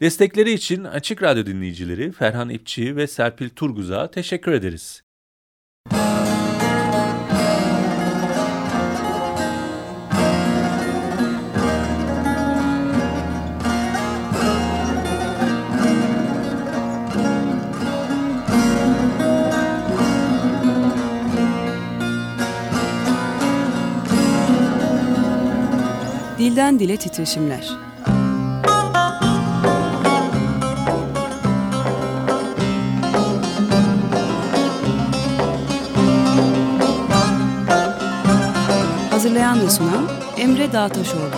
Destekleri için Açık Radyo dinleyicileri Ferhan İpçi ve Serpil Turguz'a teşekkür ederiz. Dilden Dile Titreşimler Hazırlayan ve sunan Emre Dağtaşoğlu.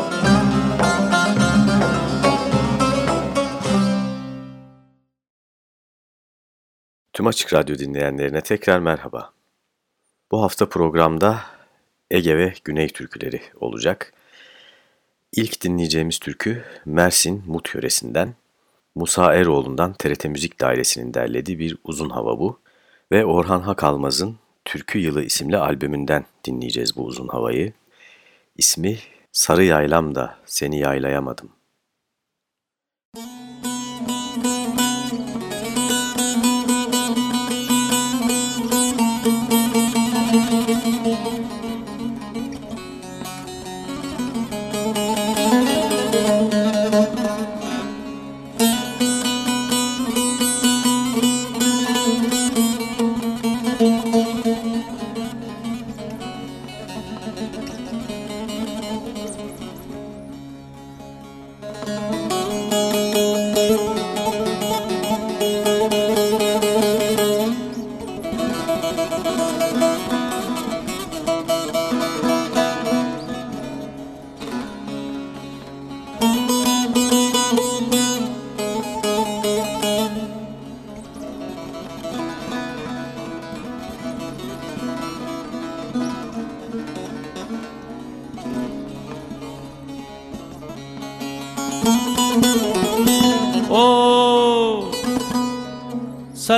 Tüm Açık Radyo dinleyenlerine tekrar merhaba. Bu hafta programda Ege ve Güney türküleri olacak. İlk dinleyeceğimiz türkü Mersin Mut yöresinden, Musa Eroğlu'ndan TRT Müzik Dairesi'nin derlediği bir uzun hava bu ve Orhan Hakalmaz'ın Türkü Yılı isimli albümünden dinleyeceğiz bu uzun havayı. İsmi Sarı Yaylam da Seni Yaylayamadım.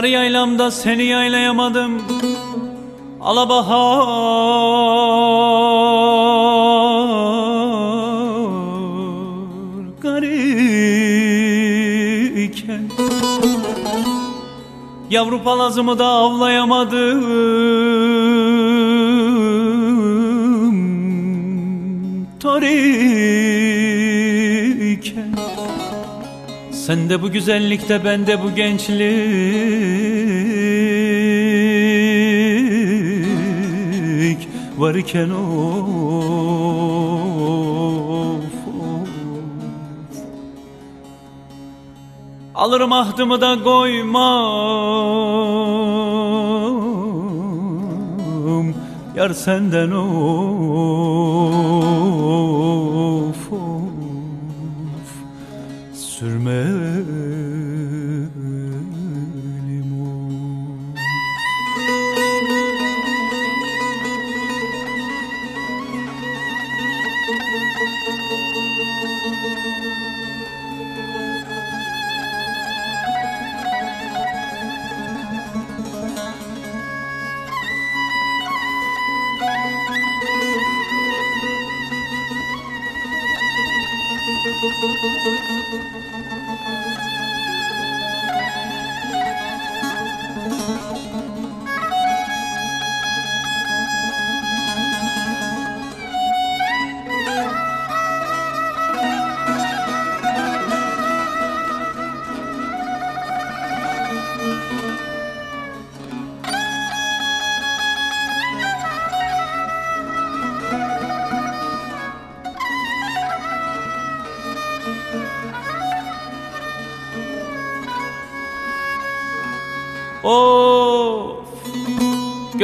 Sarı yaylamda seni yaylayamadım. Alabahar garip Yavru palazımı da avlayamadım. Toriken sen de bu güzellikte ben de bu gençlik varken of, of. Alırım ahdımı da koymam Yar senden of,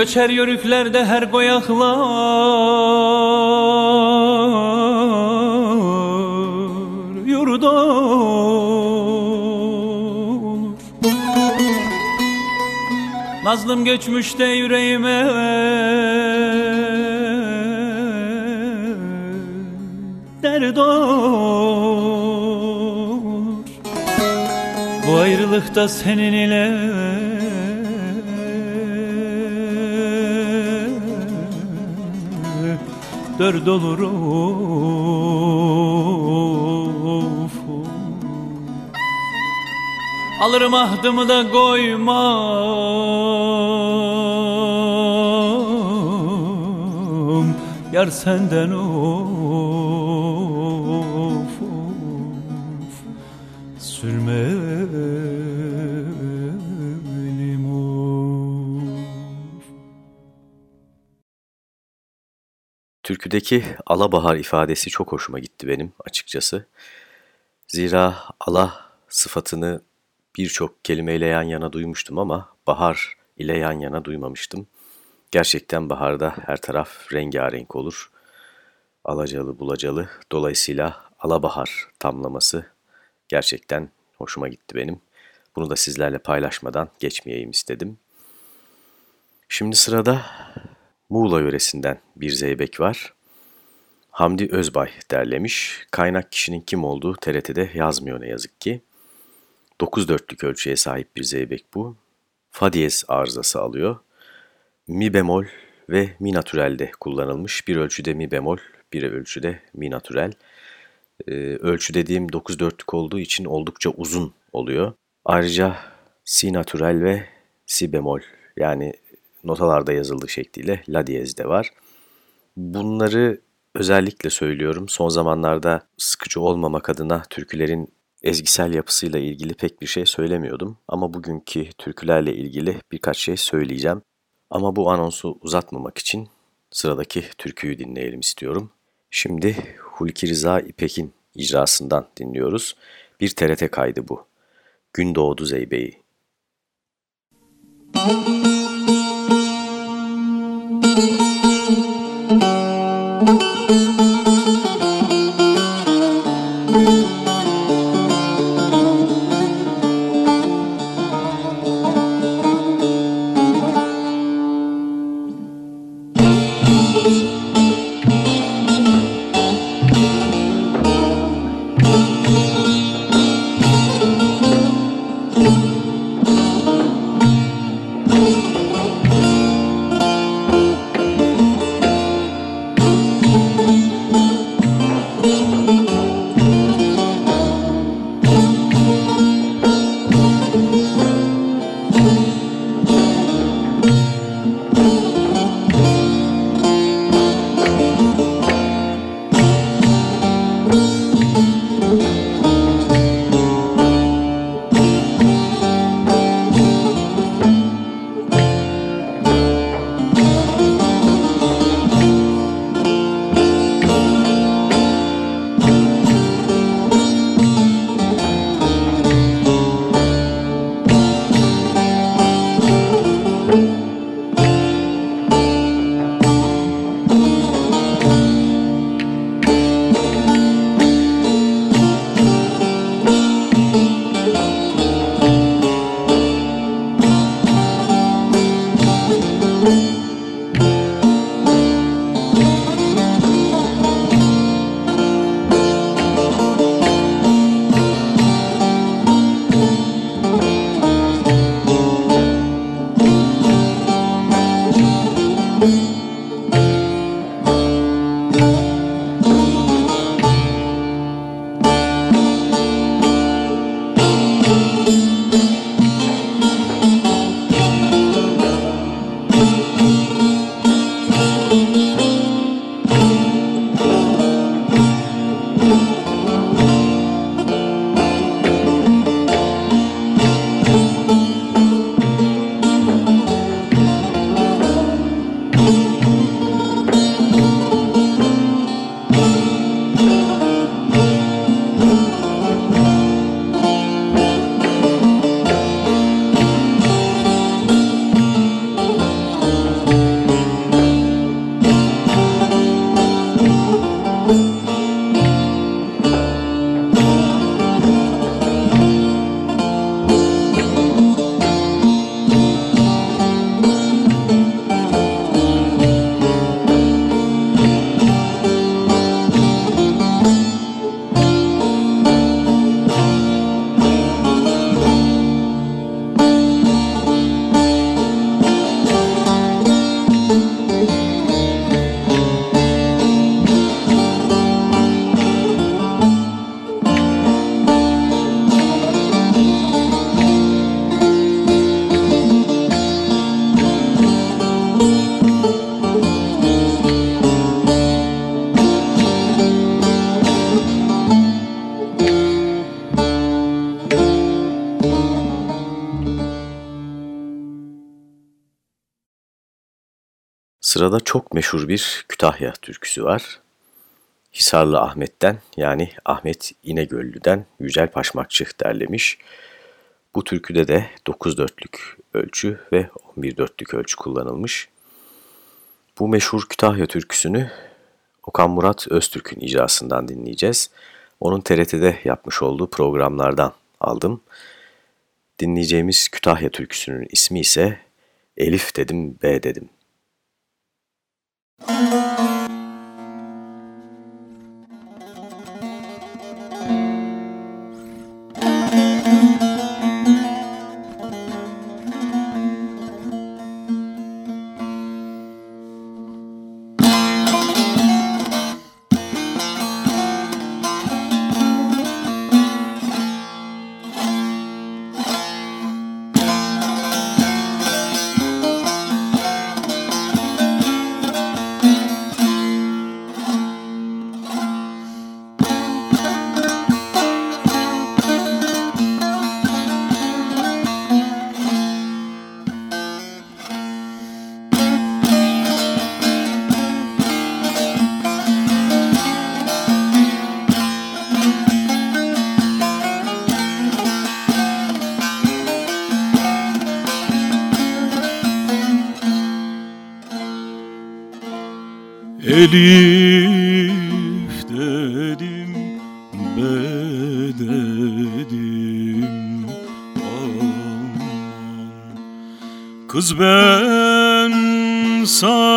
Göçer yörüklerde her goyaklar Yurda olur. Nazlım göçmüş de yüreğime. Derd olur. Bu ayrılıkta senin ile dört olur of. Alırım ahdımı da koymam Yar senden of of Sürmelim Türküdeki alabahar ifadesi çok hoşuma gitti benim açıkçası. Zira ala sıfatını birçok kelimeyle yan yana duymuştum ama bahar ile yan yana duymamıştım. Gerçekten baharda her taraf rengarenk olur. Alacalı bulacalı. Dolayısıyla alabahar tamlaması gerçekten hoşuma gitti benim. Bunu da sizlerle paylaşmadan geçmeyeyim istedim. Şimdi sırada Muğla yöresinden bir zeybek var. Hamdi Özbay derlemiş. Kaynak kişinin kim olduğu TRT'de yazmıyor ne yazık ki. 9 dörtlük ölçüye sahip bir zeybek bu. Fa diyez arızası alıyor. Mi bemol ve mi natürelde kullanılmış. Bir ölçüde mi bemol, bir ölçüde mi natürel. Ee, ölçü dediğim 9 dörtlük olduğu için oldukça uzun oluyor. Ayrıca si natürel ve si bemol yani notalarda yazıldığı şekliyle la diyez de var. Bunları özellikle söylüyorum. Son zamanlarda sıkıcı olmamak adına türkülerin ezgisel yapısıyla ilgili pek bir şey söylemiyordum. Ama bugünkü türkülerle ilgili birkaç şey söyleyeceğim. Ama bu anonsu uzatmamak için sıradaki türküyü dinleyelim istiyorum. Şimdi Hulki Rıza İpek'in icrasından dinliyoruz. Bir TRT kaydı bu. Gün doğdu Zeybe'yi. Müzik Thank you. Sırada çok meşhur bir Kütahya türküsü var. Hisarlı Ahmet'ten yani Ahmet İnegöllü'den Yücel Paşmakçı derlemiş. Bu türküde de 9 dörtlük ölçü ve 11 dörtlük ölçü kullanılmış. Bu meşhur Kütahya türküsünü Okan Murat Öztürk'ün icrasından dinleyeceğiz. Onun TRT'de yapmış olduğu programlardan aldım. Dinleyeceğimiz Kütahya türküsünün ismi ise Elif dedim B dedim. Müzik Kız ben sana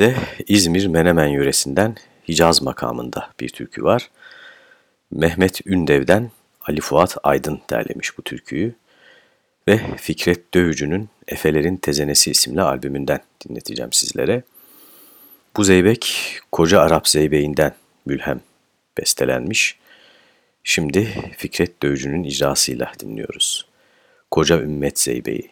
Şimdi de İzmir Menemen yöresinden Hicaz makamında bir türkü var. Mehmet Ündev'den Ali Fuat Aydın derlemiş bu türküyü ve Fikret Dövücü'nün Efelerin Tezenesi isimli albümünden dinleteceğim sizlere. Bu zeybek Koca Arap Zeybeğinden mülhem bestelenmiş. Şimdi Fikret Dövücü'nün icrasıyla dinliyoruz. Koca Ümmet Zeybeği.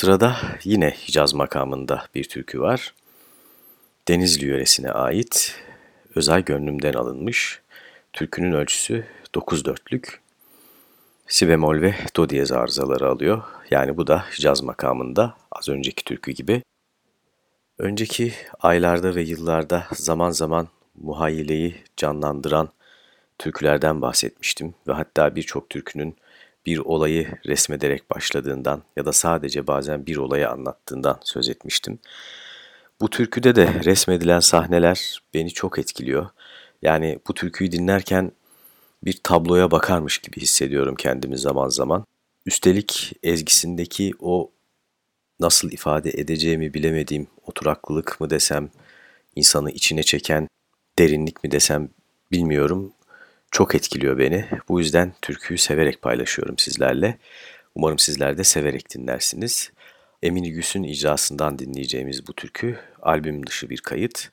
Sırada yine Hicaz makamında bir türkü var. Denizli yöresine ait Özay Gönlüm'den alınmış. Türkünün ölçüsü 9 dörtlük. Si bemol ve do diyez arızaları alıyor. Yani bu da Hicaz makamında az önceki türkü gibi. Önceki aylarda ve yıllarda zaman zaman muhayyileyi canlandıran türkülerden bahsetmiştim ve hatta birçok türkünün bir olayı resmederek başladığından ya da sadece bazen bir olayı anlattığından söz etmiştim. Bu türküde de resmedilen sahneler beni çok etkiliyor. Yani bu türküyü dinlerken bir tabloya bakarmış gibi hissediyorum kendimi zaman zaman. Üstelik ezgisindeki o nasıl ifade edeceğimi bilemediğim oturaklılık mı desem insanı içine çeken derinlik mi desem bilmiyorum. Çok etkiliyor beni. Bu yüzden türküyü severek paylaşıyorum sizlerle. Umarım sizler de severek dinlersiniz. Emine Güs'ün icrasından dinleyeceğimiz bu türkü albüm dışı bir kayıt.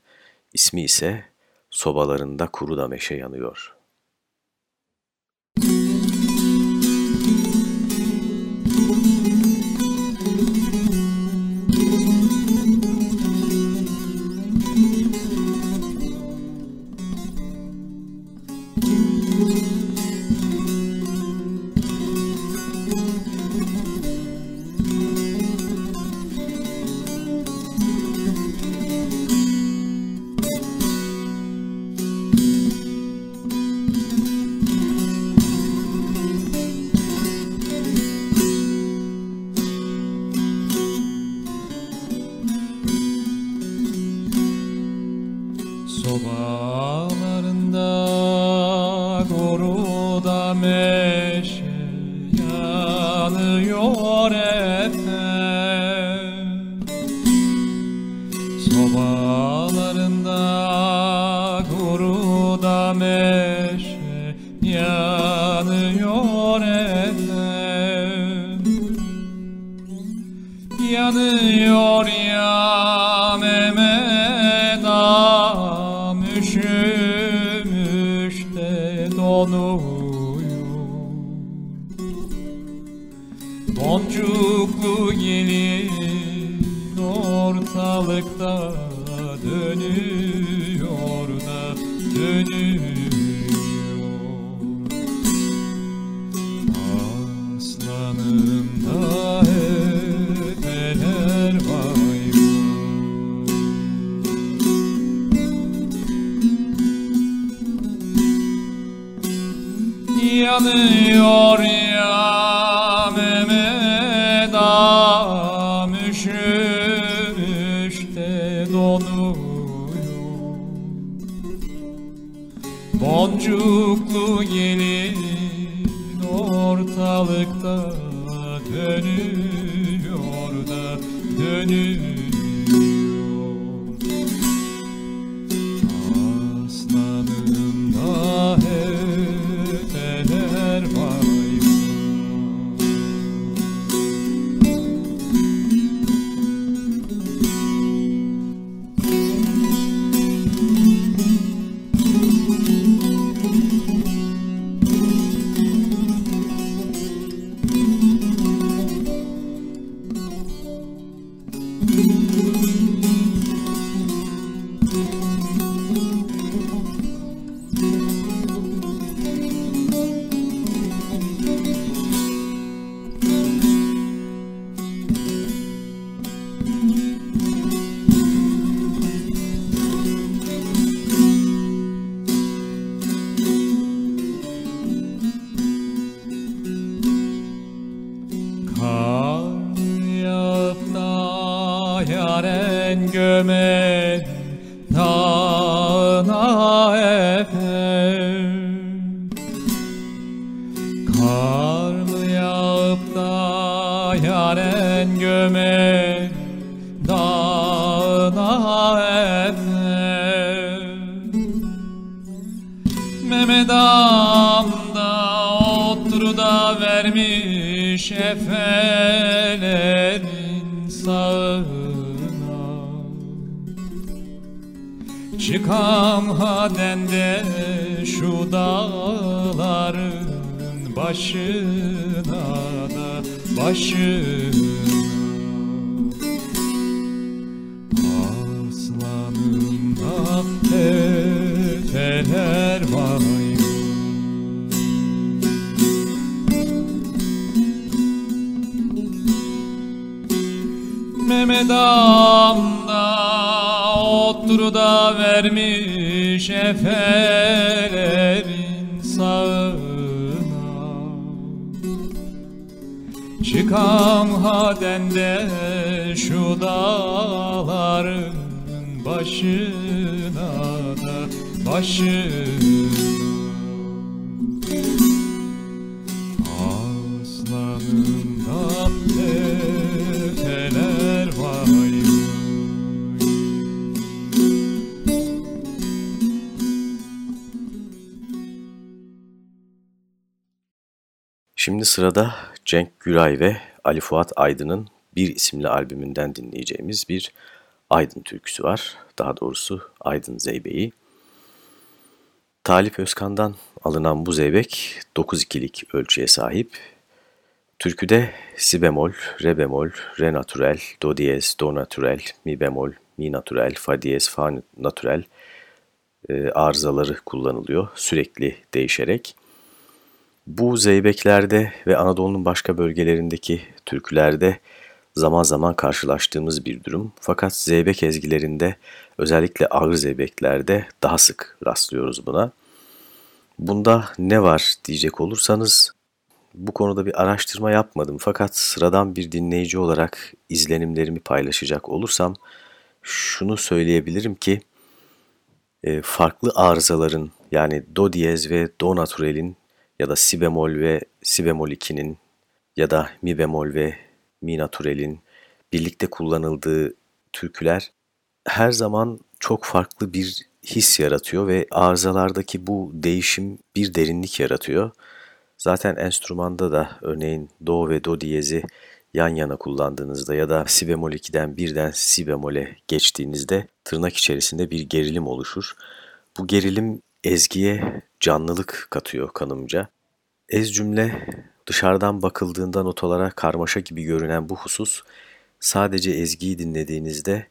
İsmi ise Sobalarında Kuru da Meşe Yanıyor. Yanıyor ya Mehmet ağam üşümüş de donuyor. Boncuklu gelin ortalıkta efelerin sağına. Çıkam hadende şu dağların başına da başına Mehmet Ağam'da otur da vermiş efelerin sağına. Çıkam hadende şu dağların başına başım Aslanımda tepeler var sırada Cenk Güray ve Ali Fuat Aydın'ın Bir isimli albümünden dinleyeceğimiz bir Aydın türküsü var. Daha doğrusu Aydın Zeybeği. Talip Özkan'dan alınan bu zeybek 9-2'lik ölçüye sahip. Türküde si bemol, re bemol, re natürel, do diyez, do natürel, mi bemol, mi natürel, fa diyez, fa natürel e, arızaları kullanılıyor sürekli değişerek. Bu zeybeklerde ve Anadolu'nun başka bölgelerindeki türkülerde zaman zaman karşılaştığımız bir durum. Fakat zeybek ezgilerinde özellikle ağır zeybeklerde daha sık rastlıyoruz buna. Bunda ne var diyecek olursanız bu konuda bir araştırma yapmadım fakat sıradan bir dinleyici olarak izlenimlerimi paylaşacak olursam şunu söyleyebilirim ki e, farklı arızaların yani do diyez ve do naturelin ya da si bemol ve si bemol 2'nin ya da mi bemol ve mi naturelin birlikte kullanıldığı türküler her zaman çok farklı bir his yaratıyor ve arızalardaki bu değişim bir derinlik yaratıyor. Zaten enstrümanda da örneğin do ve do diyezi yan yana kullandığınızda ya da si bemol 2'den birden si bemole geçtiğinizde tırnak içerisinde bir gerilim oluşur. Bu gerilim ezgiye canlılık katıyor kanımca. Ez cümle dışarıdan bakıldığında notalara karmaşa gibi görünen bu husus sadece ezgiyi dinlediğinizde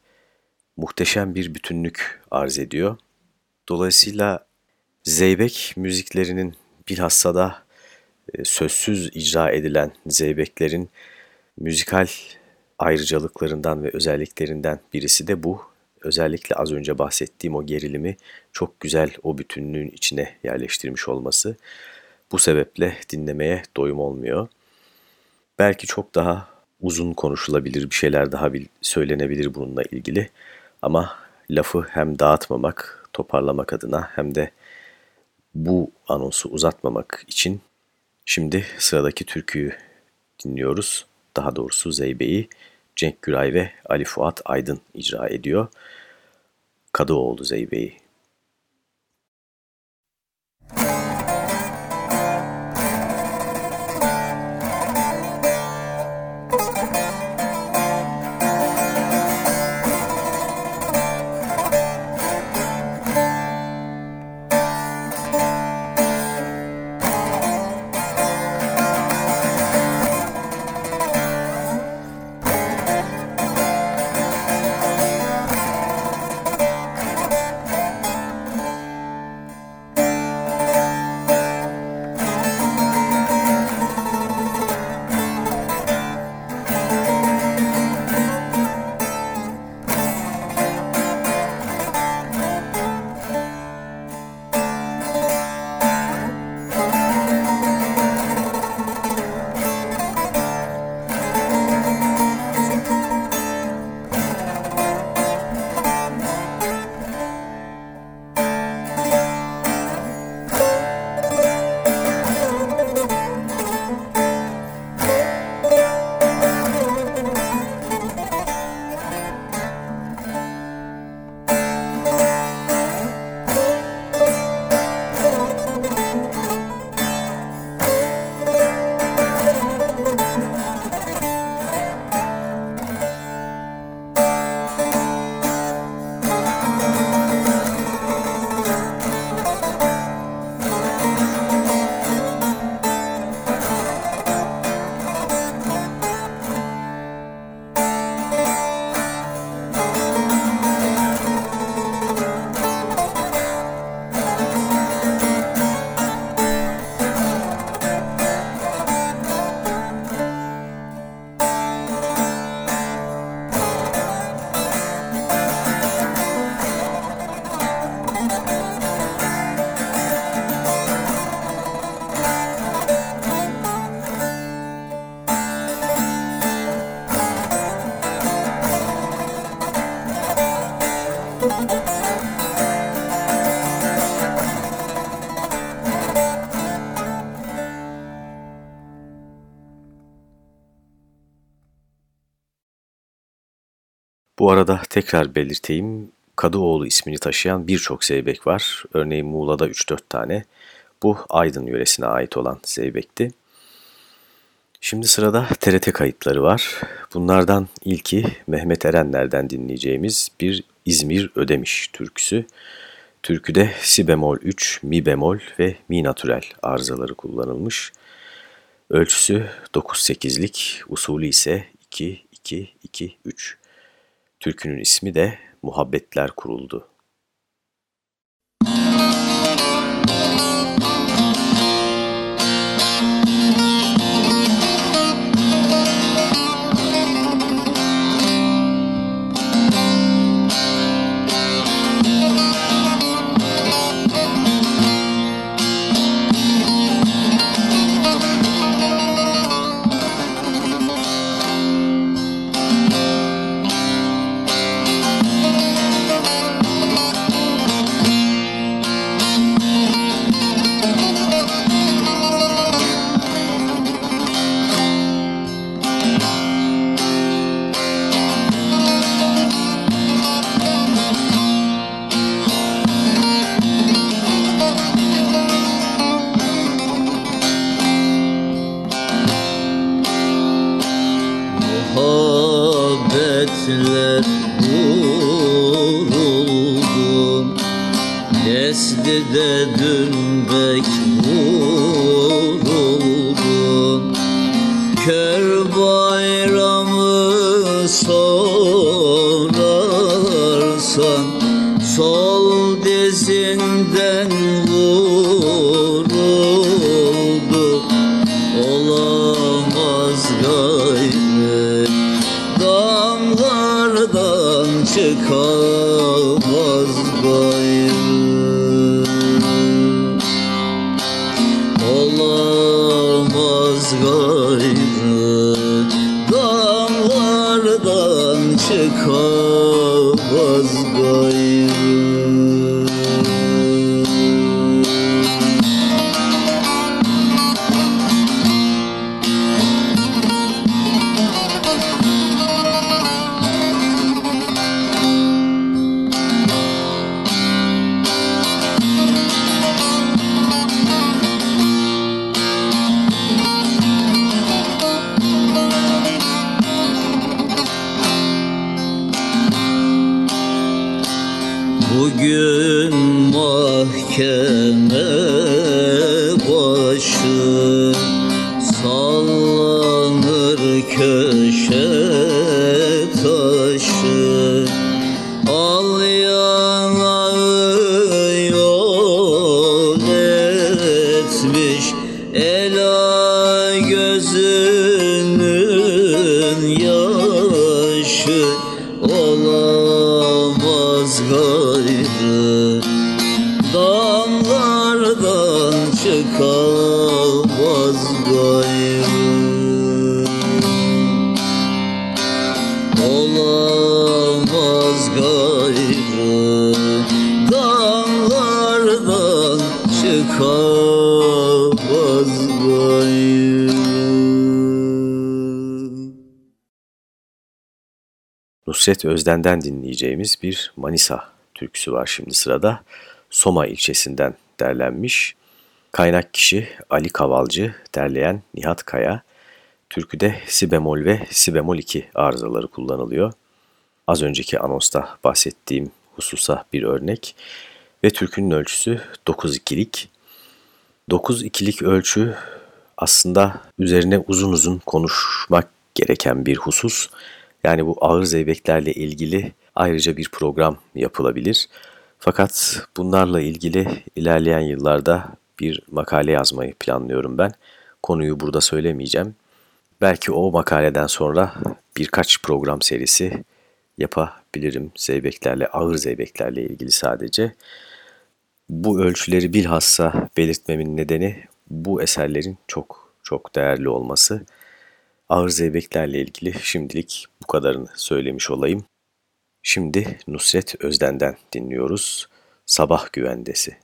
muhteşem bir bütünlük arz ediyor. Dolayısıyla zeybek müziklerinin bilhassa da e, sözsüz icra edilen zeybeklerin müzikal ayrıcalıklarından ve özelliklerinden birisi de bu. Özellikle az önce bahsettiğim o gerilimi çok güzel o bütünlüğün içine yerleştirmiş olması. Bu sebeple dinlemeye doyum olmuyor. Belki çok daha uzun konuşulabilir bir şeyler daha söylenebilir bununla ilgili. Ama lafı hem dağıtmamak, toparlamak adına hem de bu anonsu uzatmamak için şimdi sıradaki türküyü dinliyoruz. Daha doğrusu Zeybe'yi Cenk Güray ve Ali Fuat Aydın icra ediyor. Kadıoğlu Zeybe'yi. Tekrar belirteyim, Kadıoğlu ismini taşıyan birçok zeybek var. Örneğin Muğla'da 3-4 tane. Bu Aydın yöresine ait olan zeybekti. Şimdi sırada TRT kayıtları var. Bunlardan ilki Mehmet Erenler'den dinleyeceğimiz bir İzmir Ödemiş türküsü. Türküde si bemol 3, mi bemol ve mi natürel arızaları kullanılmış. Ölçüsü 9-8'lik, usulü ise 2-2-2-3. Türkünün ismi de Muhabbetler Kuruldu. Özden'den dinleyeceğimiz bir Manisa türküsü var şimdi sırada. Soma ilçesinden derlenmiş. Kaynak kişi Ali Kavalcı, derleyen Nihat Kaya. Türküde si bemol ve si bemol 2 arızaları kullanılıyor. Az önceki anonsta bahsettiğim hususa bir örnek. Ve türkünün ölçüsü 9-2'lik. 9-2'lik ölçü aslında üzerine uzun uzun konuşmak gereken bir husus. Yani bu ağır zeybeklerle ilgili ayrıca bir program yapılabilir. Fakat bunlarla ilgili ilerleyen yıllarda bir makale yazmayı planlıyorum ben. Konuyu burada söylemeyeceğim. Belki o makaleden sonra birkaç program serisi yapabilirim zeybeklerle, ağır zeybeklerle ilgili sadece. Bu ölçüleri bilhassa belirtmemin nedeni bu eserlerin çok çok değerli olması. Ağır zeybeklerle ilgili şimdilik bu kadarını söylemiş olayım. Şimdi Nusret Özden'den dinliyoruz. Sabah Güvendesi.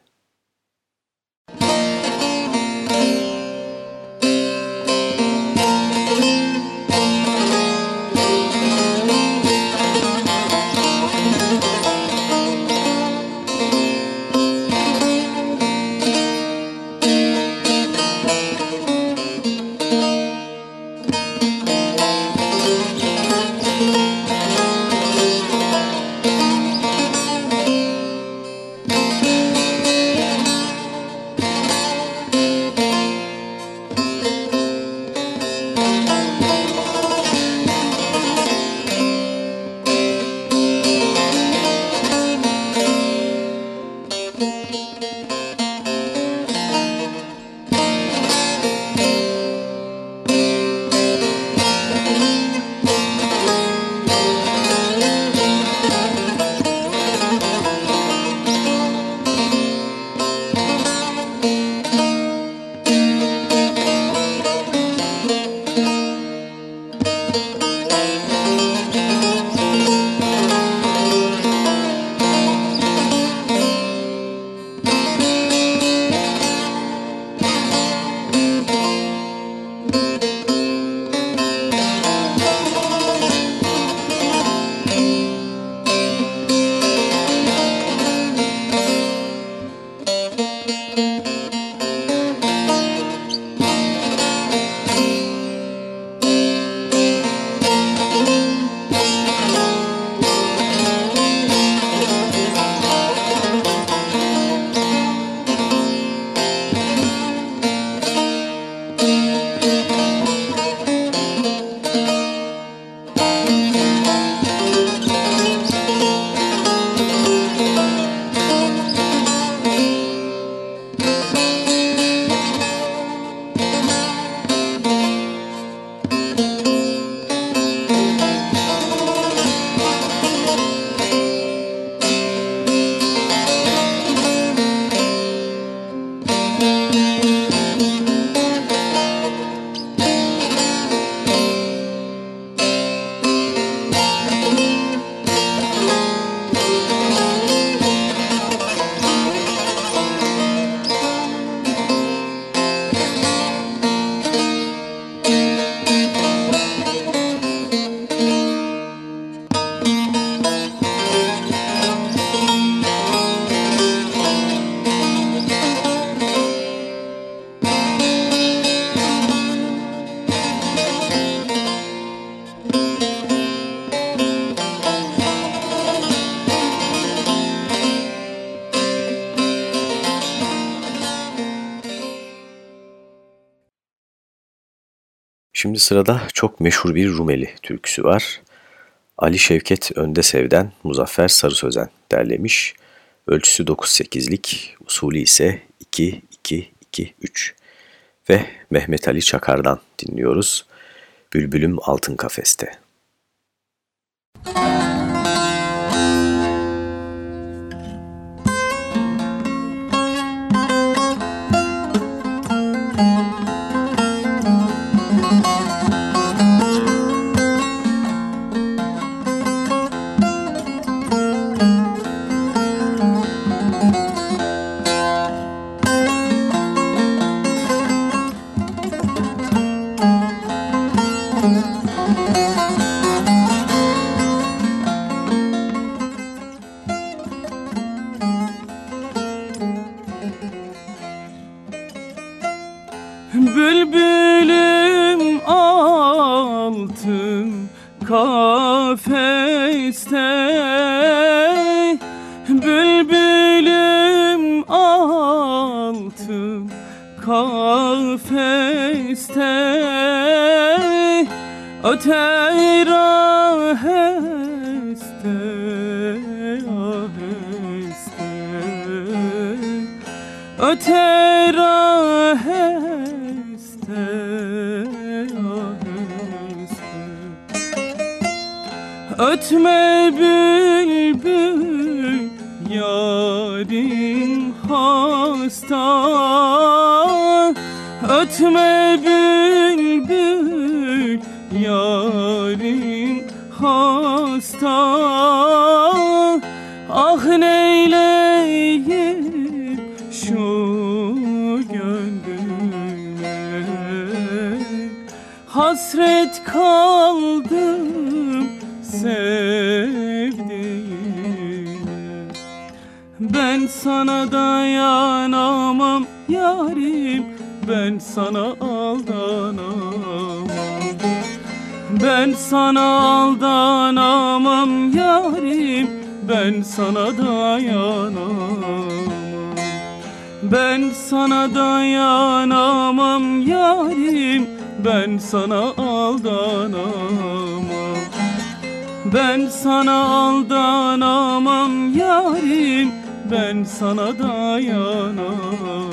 Şimdi sırada çok meşhur bir Rumeli türküsü var. Ali Şevket Öndesev'den Muzaffer Sarı Sözen derlemiş. Ölçüsü 9-8'lik, usulü ise 2-2-2-3. Ve Mehmet Ali Çakar'dan dinliyoruz. Bülbülüm Altın Kafeste. Müzik öter aheste aheste Ötme bülbül yarim hasta. Ötme bülbül yarim hasta. Hasret kaldım sevdiğime Ben sana dayanamam yarim Ben sana aldanamam. Ben sana aldanamam yarim Ben sana dayanamam. Ben sana dayanamam yarim ben sana aldanamam. Ben sana aldanamam yarim. Ben sana dayanamam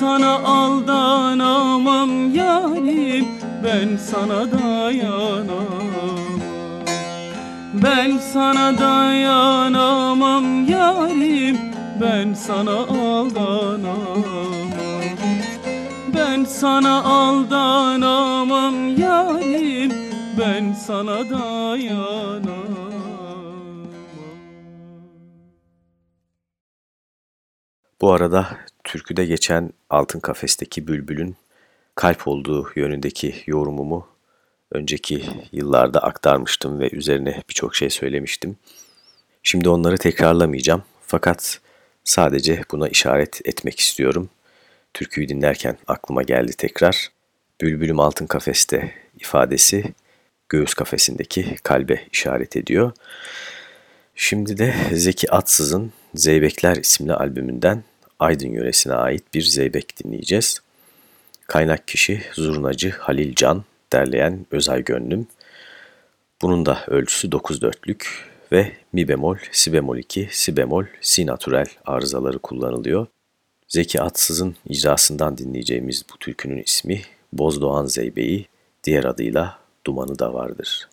sana aldanamam yarim. Ben sana dayanamam. Ben sana dayanamam yarim. Ben sana aldanamam. Ben sana aldanamam yarim. Ben sana dayanamam. Bu arada türküde geçen Altın Kafes'teki bülbülün kalp olduğu yönündeki yorumumu önceki yıllarda aktarmıştım ve üzerine birçok şey söylemiştim. Şimdi onları tekrarlamayacağım fakat Sadece buna işaret etmek istiyorum. Türküyü dinlerken aklıma geldi tekrar. Bülbülüm altın kafeste ifadesi göğüs kafesindeki kalbe işaret ediyor. Şimdi de Zeki Atsız'ın Zeybekler isimli albümünden Aydın yöresine ait bir zeybek dinleyeceğiz. Kaynak kişi zurnacı Halil Can, derleyen Özay Gönlüm. Bunun da ölçüsü 9 dörtlük ve mi bemol, si bemol 2, si bemol, si natürel arızaları kullanılıyor. Zeki Atsız'ın icrasından dinleyeceğimiz bu türkünün ismi Bozdoğan Zeybeği, diğer adıyla Dumanı da vardır.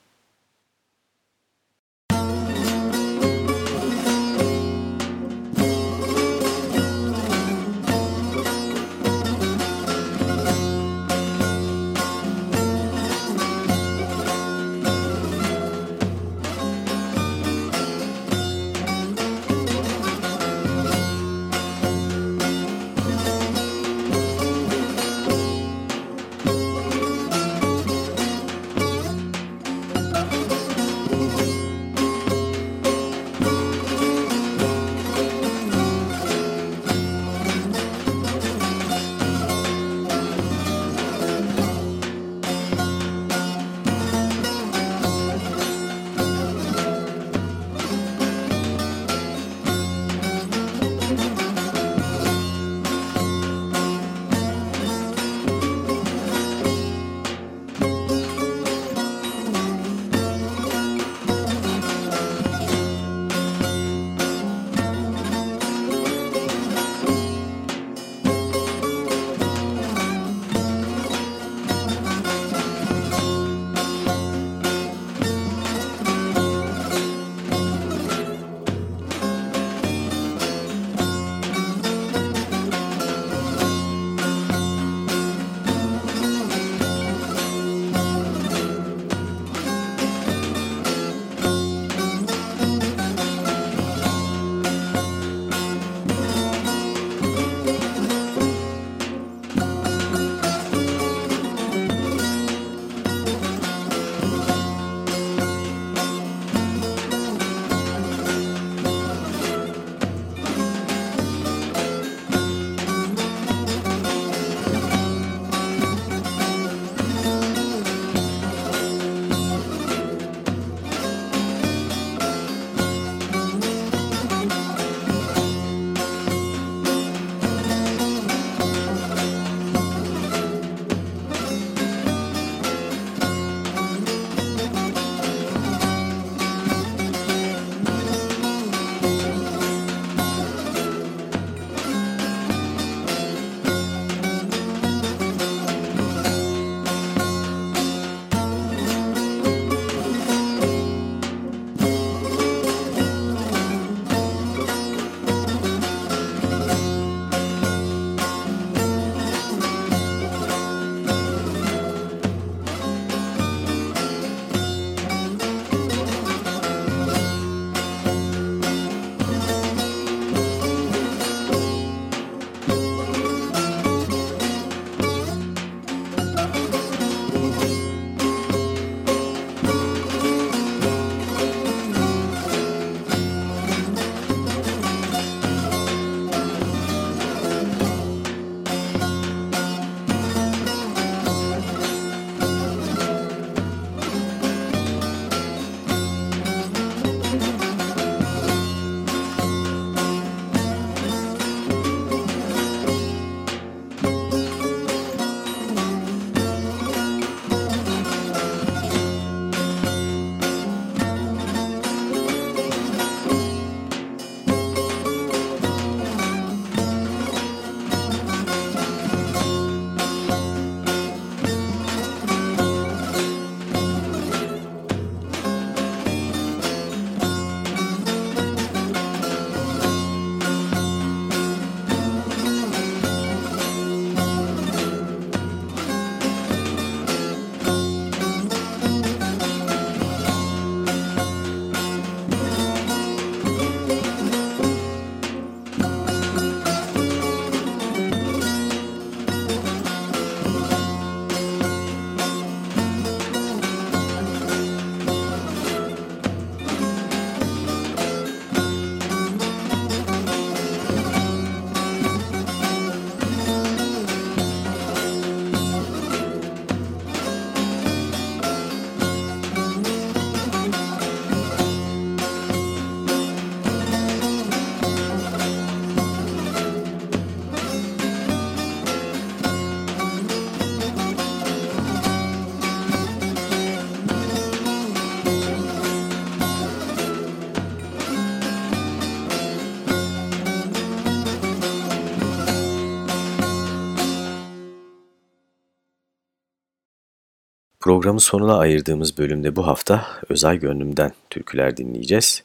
Programın sonuna ayırdığımız bölümde bu hafta Özay Gönlüm'den türküler dinleyeceğiz.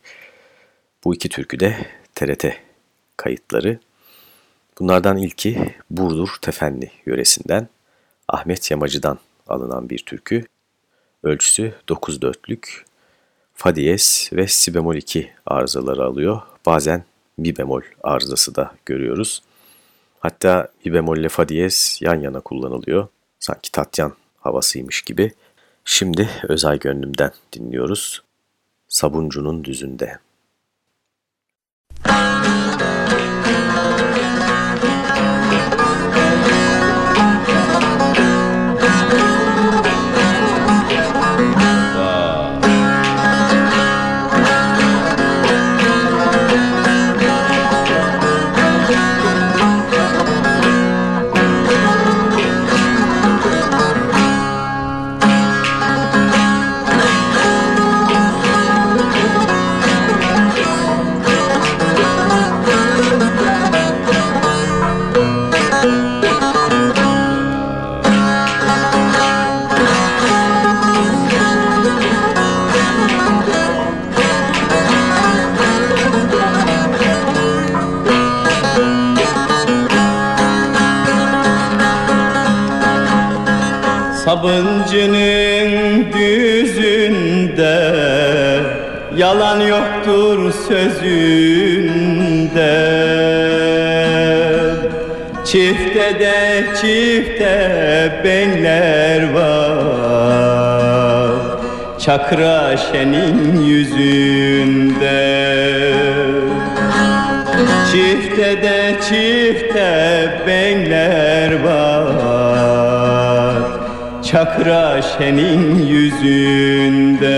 Bu iki türkü de TRT kayıtları. Bunlardan ilki Burdur Tefenli yöresinden Ahmet Yamacı'dan alınan bir türkü. Ölçüsü 9 dörtlük, fa ve si bemol 2 arızaları alıyor. Bazen mi bemol arızası da görüyoruz. Hatta mi bemol ile fa yan yana kullanılıyor. Sanki tatyan havasıymış gibi. Şimdi Özay Gönlüm'den dinliyoruz. Sabuncunun düzünde. Sabıncının düzünde Yalan yoktur sözünde. Çifte de çifte benler var Çakra şenin yüzünde. Çifte de çifte benler var Çakra şenin yüzünde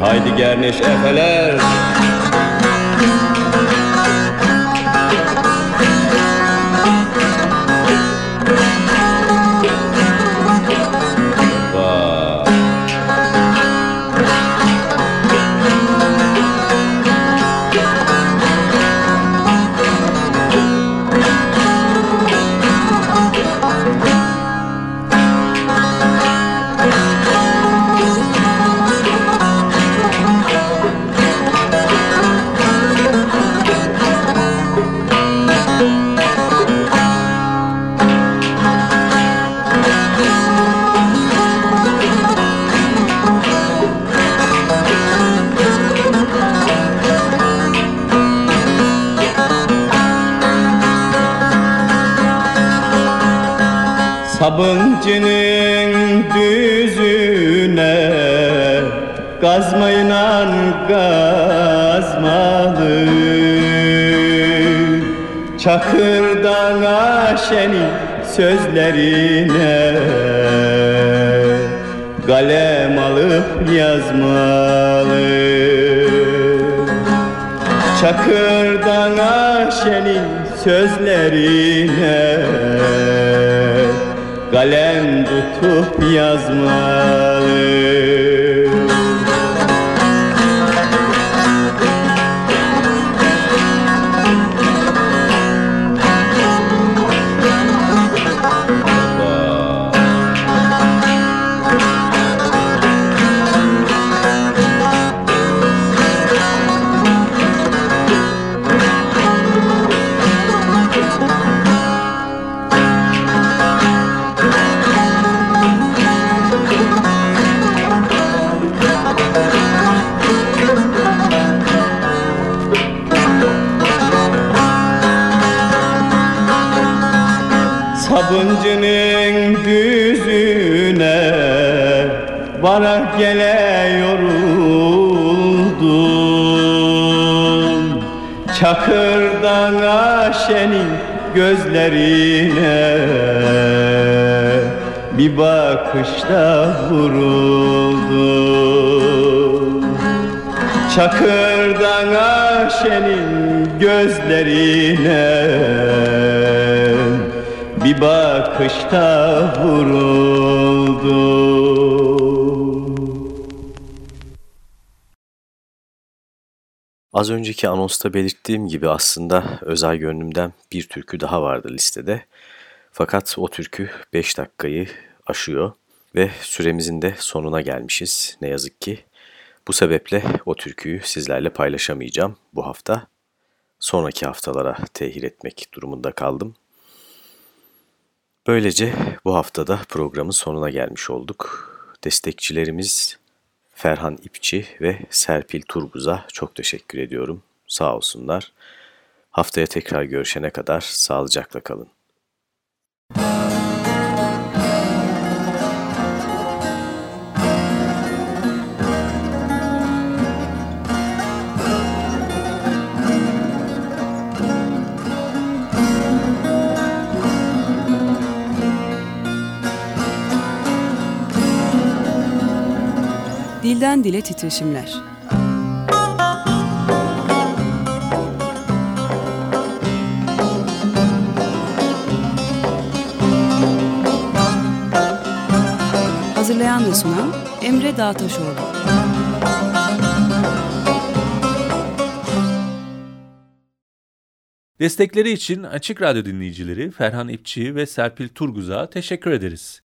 Haydi gerneş efeler Sabıncının düzüne Gazmayla gazmalı Çakırdan aşenin sözlerine Kalem alıp yazmalı. Çakırdan aşenin sözlerine kalem tutup yazmalı aşenin gözlerine Bir bakışta vuruldum Çakırdan aşenin gözlerine bir bakışta vuruldu. Az önceki anonsta belirttiğim gibi aslında Özay Gönlüm'den bir türkü daha vardı listede. Fakat o türkü 5 dakikayı aşıyor ve süremizin de sonuna gelmişiz ne yazık ki. Bu sebeple o türküyü sizlerle paylaşamayacağım bu hafta. Sonraki haftalara tehir etmek durumunda kaldım. Böylece bu haftada programın sonuna gelmiş olduk. Destekçilerimiz Ferhan İpçi ve Serpil Turguz'a çok teşekkür ediyorum. Sağ olsunlar. Haftaya tekrar görüşene kadar sağlıcakla kalın. Dilden dile titreşimler. Hazırlayan ve sunan Emre Dağtaşoğlu. Destekleri için Açık Radyo dinleyicileri Ferhan İpçi ve Serpil Turguz'a teşekkür ederiz.